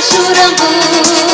şuramı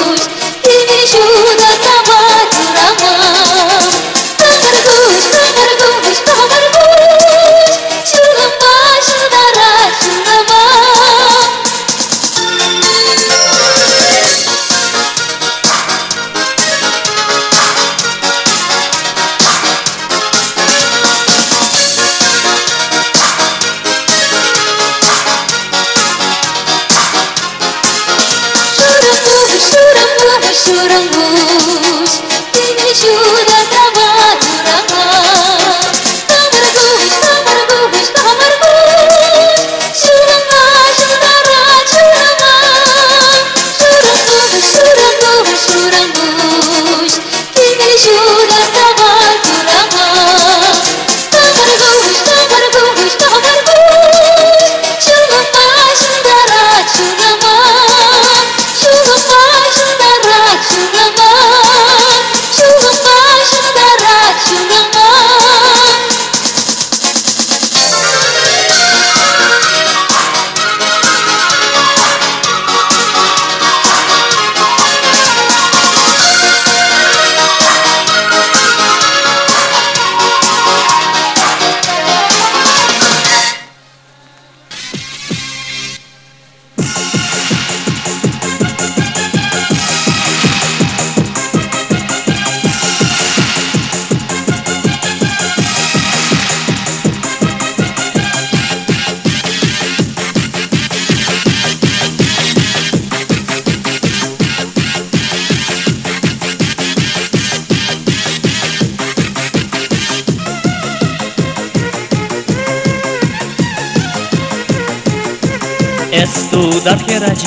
туда Estudar Heraci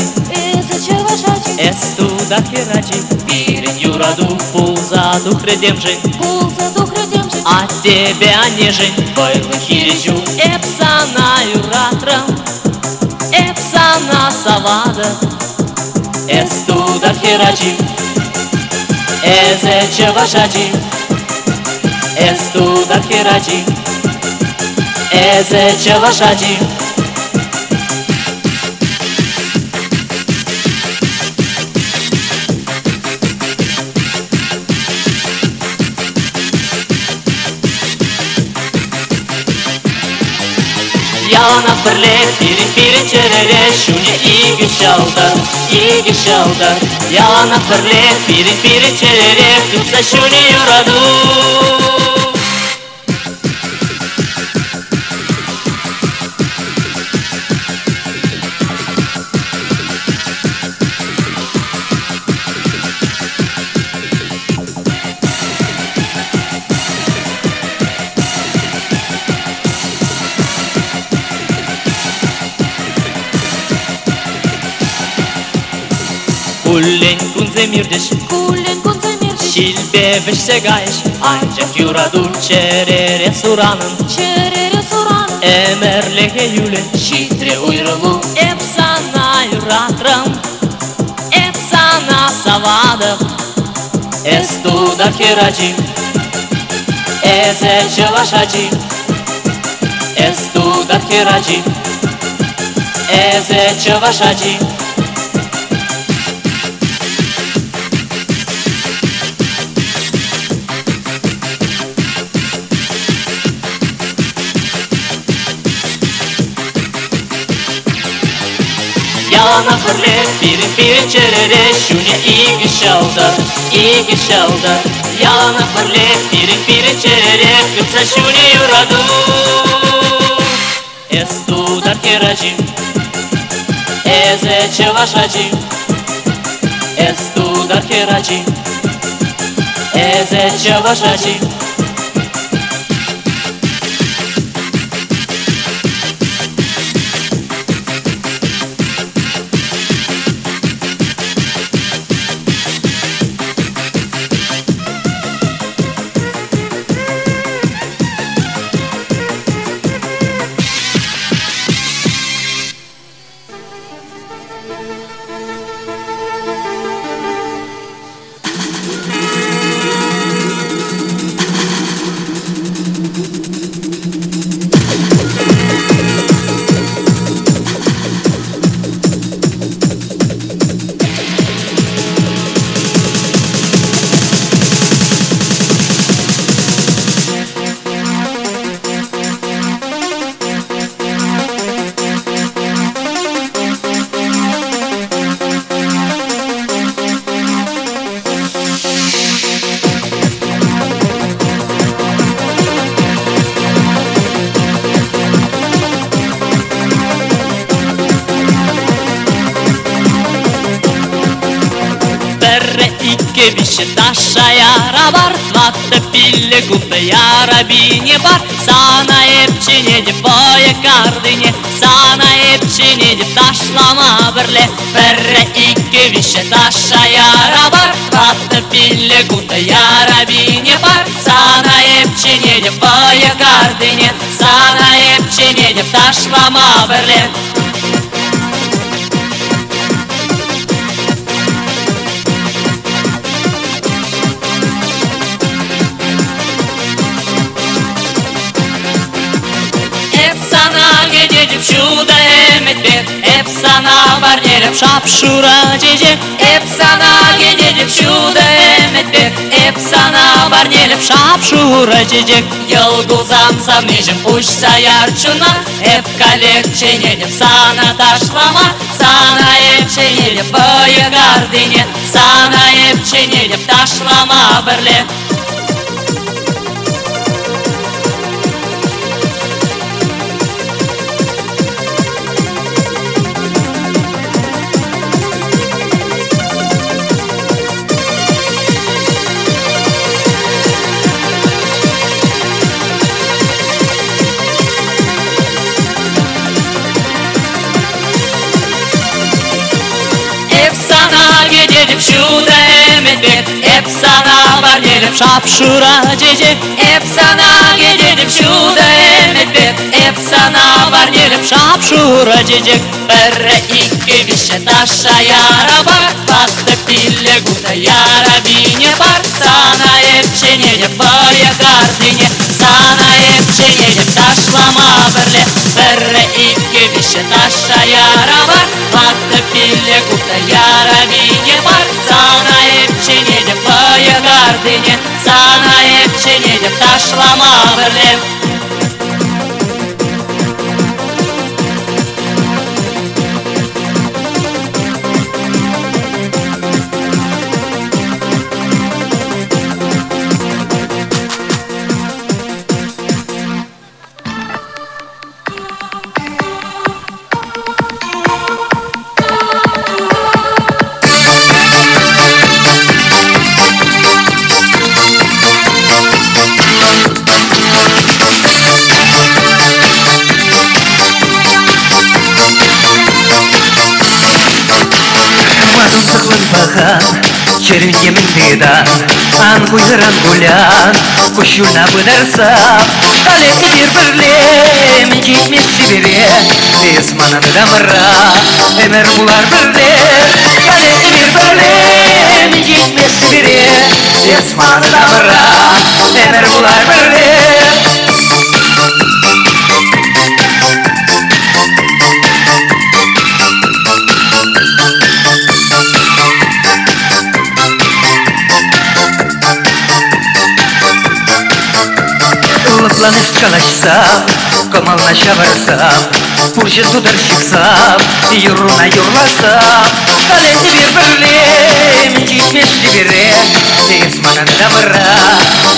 Изучила шачи Estudar Heraci Перенью раду Пуза дух редемжи Пуза дух редемжи А тебе онежи Вайлы хиричу Эпсана юратра Эпсана савада Estudar Heraci Ezecewa шачи Estudar Heraci Ezecewa шачи ona pırle Piri piri çerere şuni iyi güç aldar İyi güç aldar Yalana pırle Piri piri çerere şu şuni yoradur sempre mir desh Kullen konta mir se gaish Ancak yuradur çerere suranın Çerere suranın Emer lege yule Şitre uyrulu Hep sana yuratram Hep sana savadım Es da kiracim Eze çelaşacim Es da kiracim Eze çelaşacim она подле Пири пири черере Шуня и гишалда И гишалда Ялана подле Пири пири черере Кыца шуня юраду Эсту дар керажим Эзе чевашажим Эсту дар керажим Эзе чевашажим бешикташ аяра бар тватты пилле купты ярабине бар сана эпчине деп бойы кардыне сана эпчине де ташлама бірле бірі ике бешикташ бар тватты пилле купты ярабине бар сана эпчине де бойы кардыне сана эпчине де ташлама бірле Эпсана барнелеп шапшура жеже Эпсана кедедеп шуда эметбек Эпсана барнелеп шапшура жежек Йылгузам самнежем учса ярчуна Эп калек деп сана ташлама Сана эп ченедеп бойы Сана эп ченедеп ташлама бірле Efsana var gelip şapşura cece Efsana gelip şu da şurada emepet Efsana var gelip şapşura cece Bir iki bişe taşa yara bak Bastık pille kuda yara bine bar Sana epçeneyip var ya gardine Sana epçeneyip taşlama birle Bir iki bişe taşa yara bak Bastık pille kuda yara bine ертеңе санайық шенеліп ташламау ха Червенье мендида Ангуйран гулян Кушюна быдарса Тале и бирбирле Мегит мексибире Без мананы дамыра Эмер булар бирле Тале и бирбирле Мегит мексибире Без мананы дамыра Эмер булар бирле Yollanıp çalışsam, kamallaşaversam Burcu tutar çıksam, yuruna yurlasam Kalesi bir bölüm, cipetli biri Esmanın davra,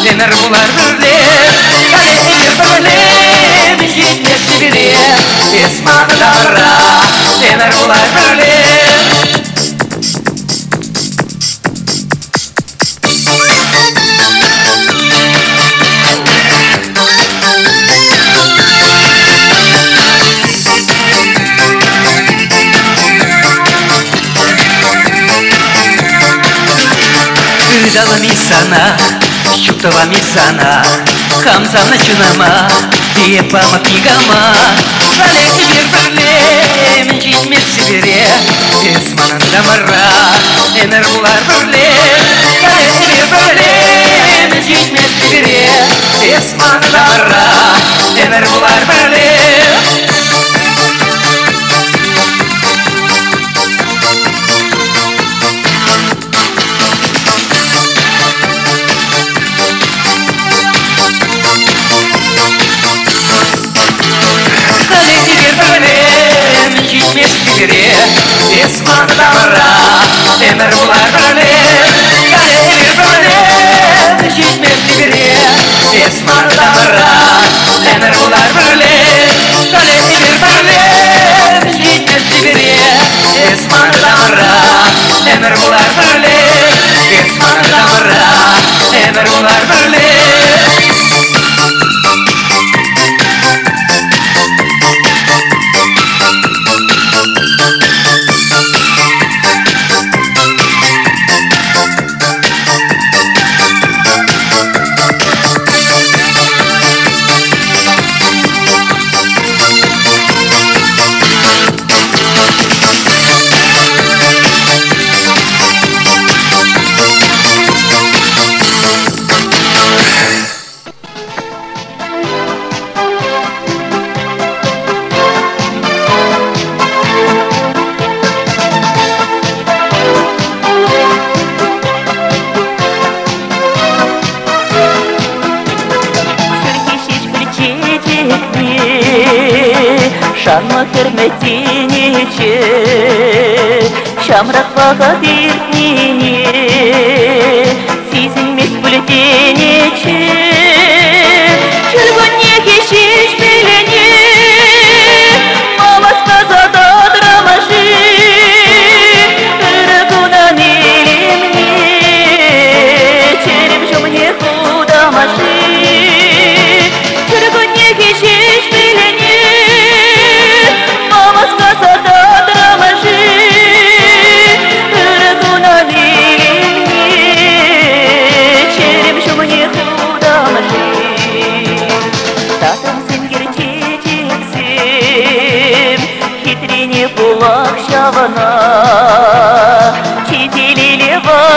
dener bular bölüm Kalesi bir bölüm, cipetli biri Esmanın davra, dener bular bölüm мисана Хамза начинама Дие пама книгама Жалеки бир бірле Мен житмет сибире Эсманын дамара Энер булар бірле Жалеки бир бірле Мен житмет сибире Эсманын дамара Энер булар бірле Iskur da barra, emir bular brane Kare bir brane, şişmezli biri Iskur da barra, emir bular brane Kare bir brane, şişmezli biri Iskur da barra, bular brane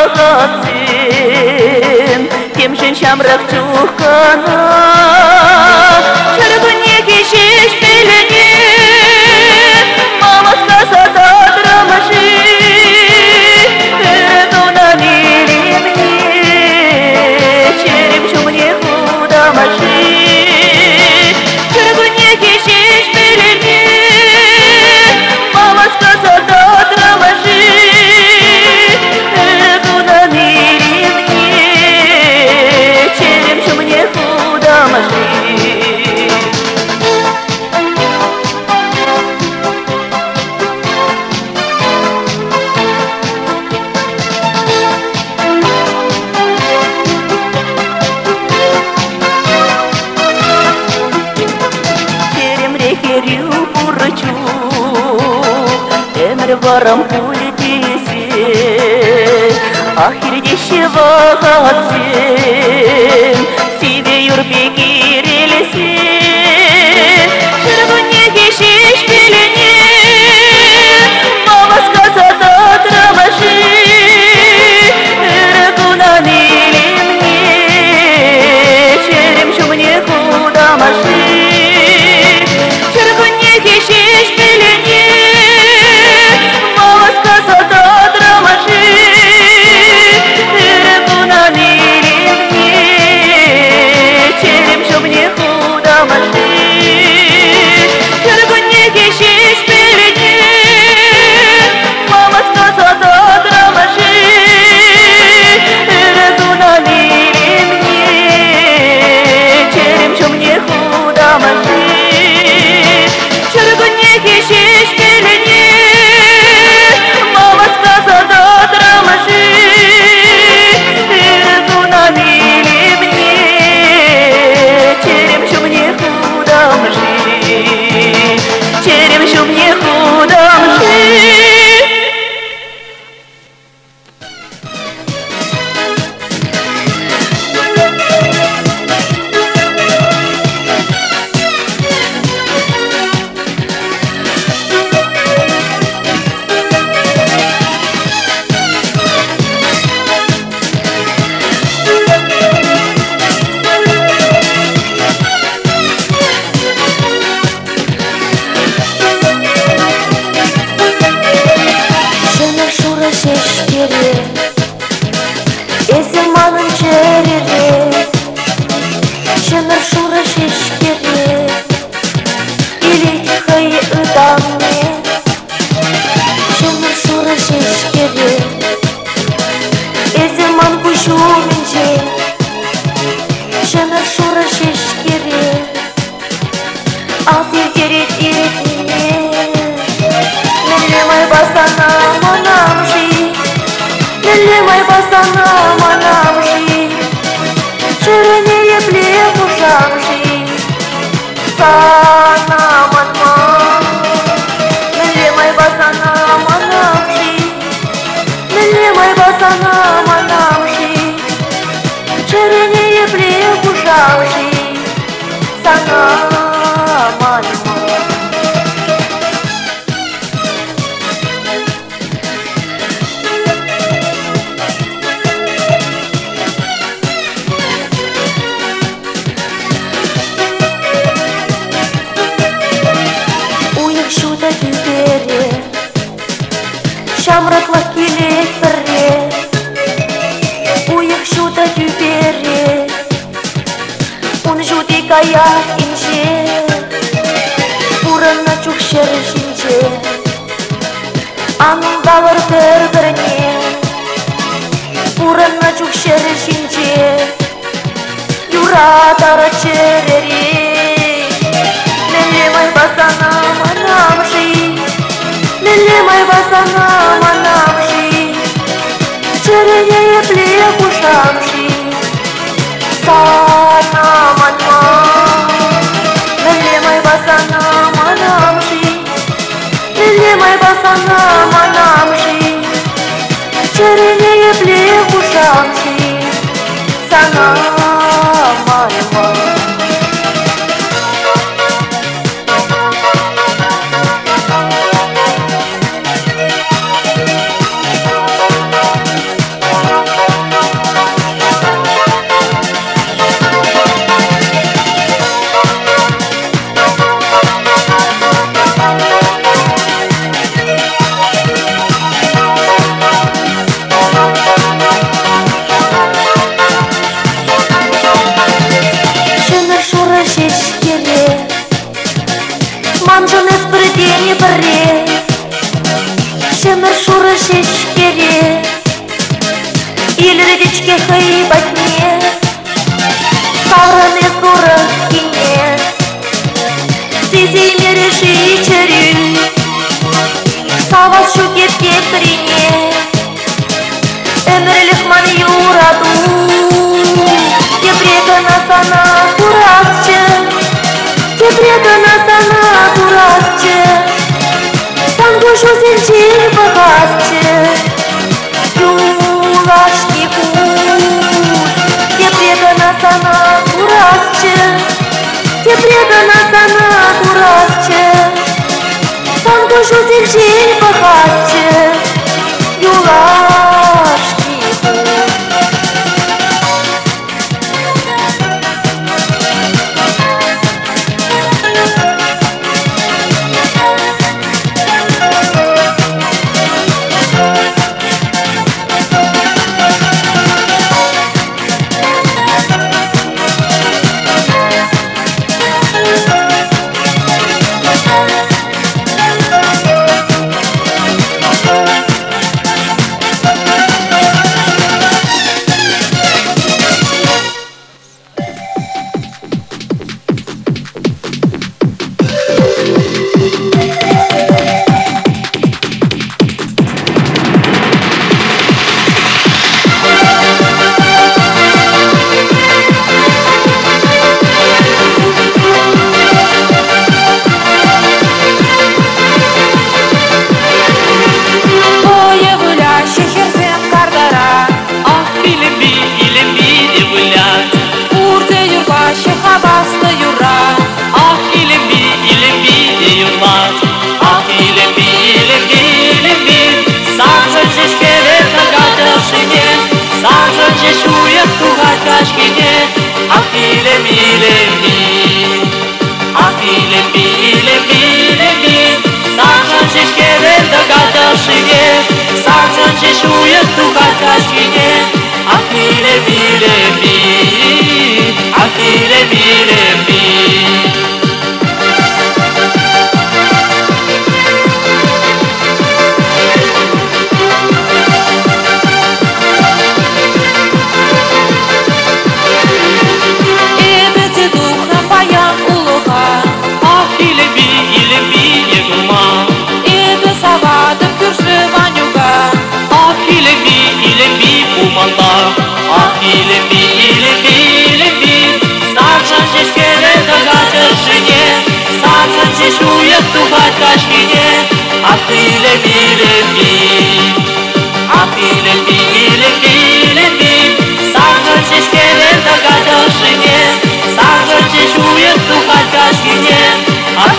молодцем, кем женщам рахтюх канат, шарабы не кишишь аңылдалыр бір біріне бұрыны жүкшер жинже юратары черери мелемай басанам анам жи мелемай басанам анам жи черене епле кушам жи санам анмам мелемай басанам анам жи мелемай басанам Hello. Yeşil bahçe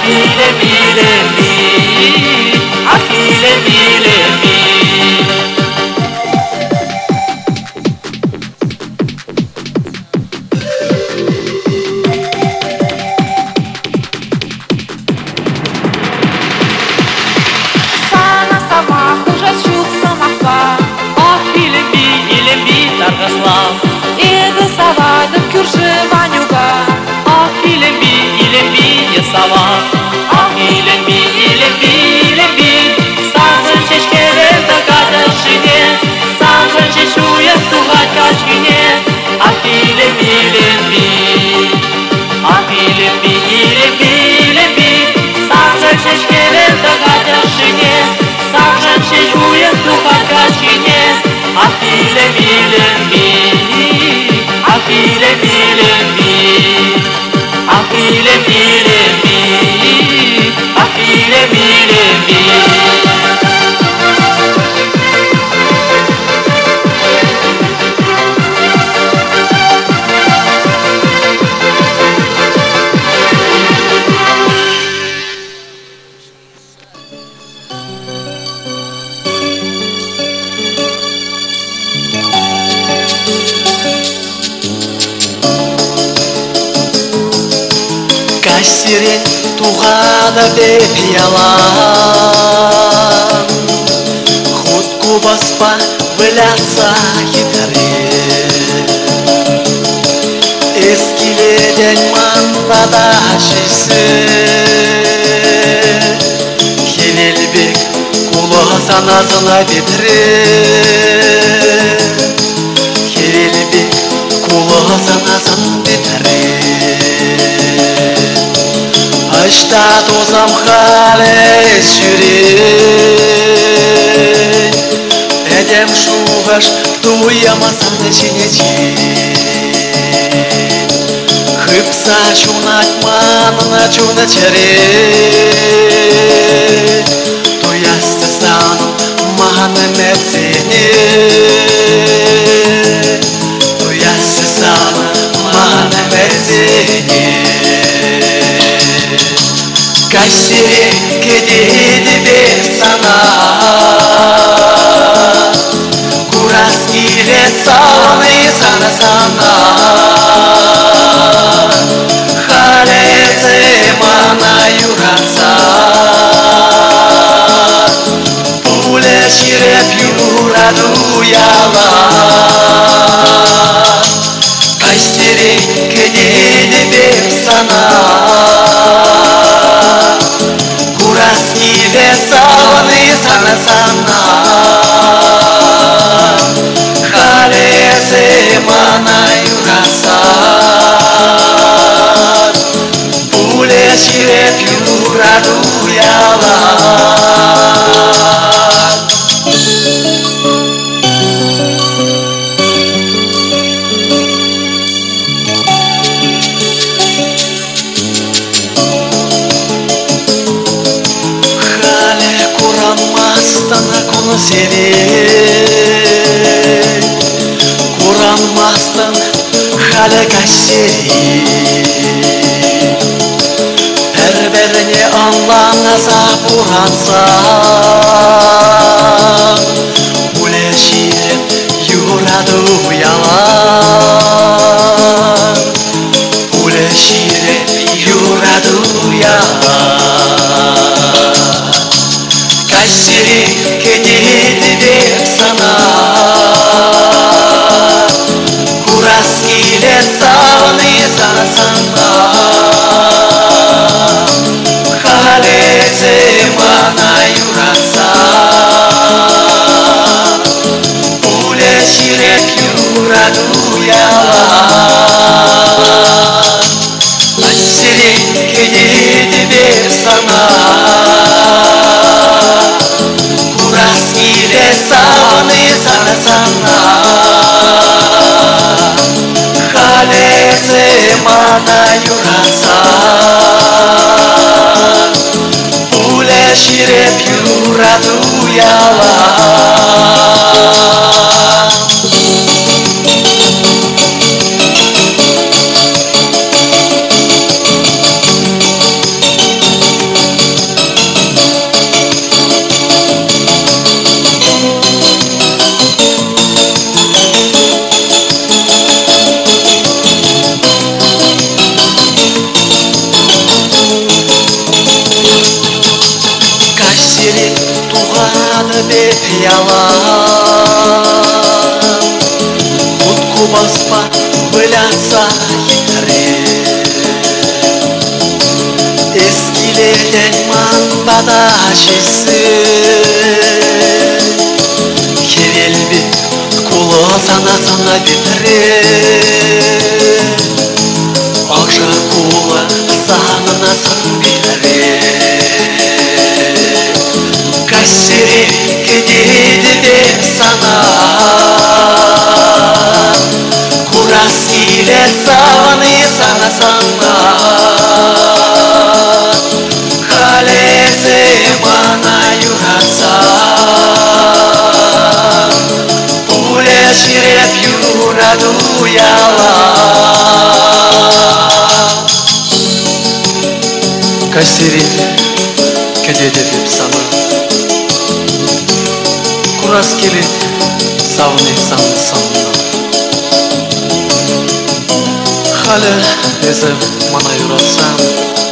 Yeah. Give baby. ана бе пиялам хутку баспа біляса эскиледен мандада ашысы Кенелбек кулы санасына бетіре statusam Hales Shuri Edem Shuvash Duya Masada Chinechi Hıpsa Şunak Manına Çuna Çeri Duyastı Sanım Manı Metsini Duyastı Sanım Manı Metsini Kayseri kediydi bir sana Kuras ile salını sana sana Haleze mana yuransa Pule şirep yuraduya Fransa Güneşi yuradı yalan Güneşi yuradı yalan Kayseri kediydi sana 要。на ветре. радуяла кәсери деп сана құрас келеді сауын сан санына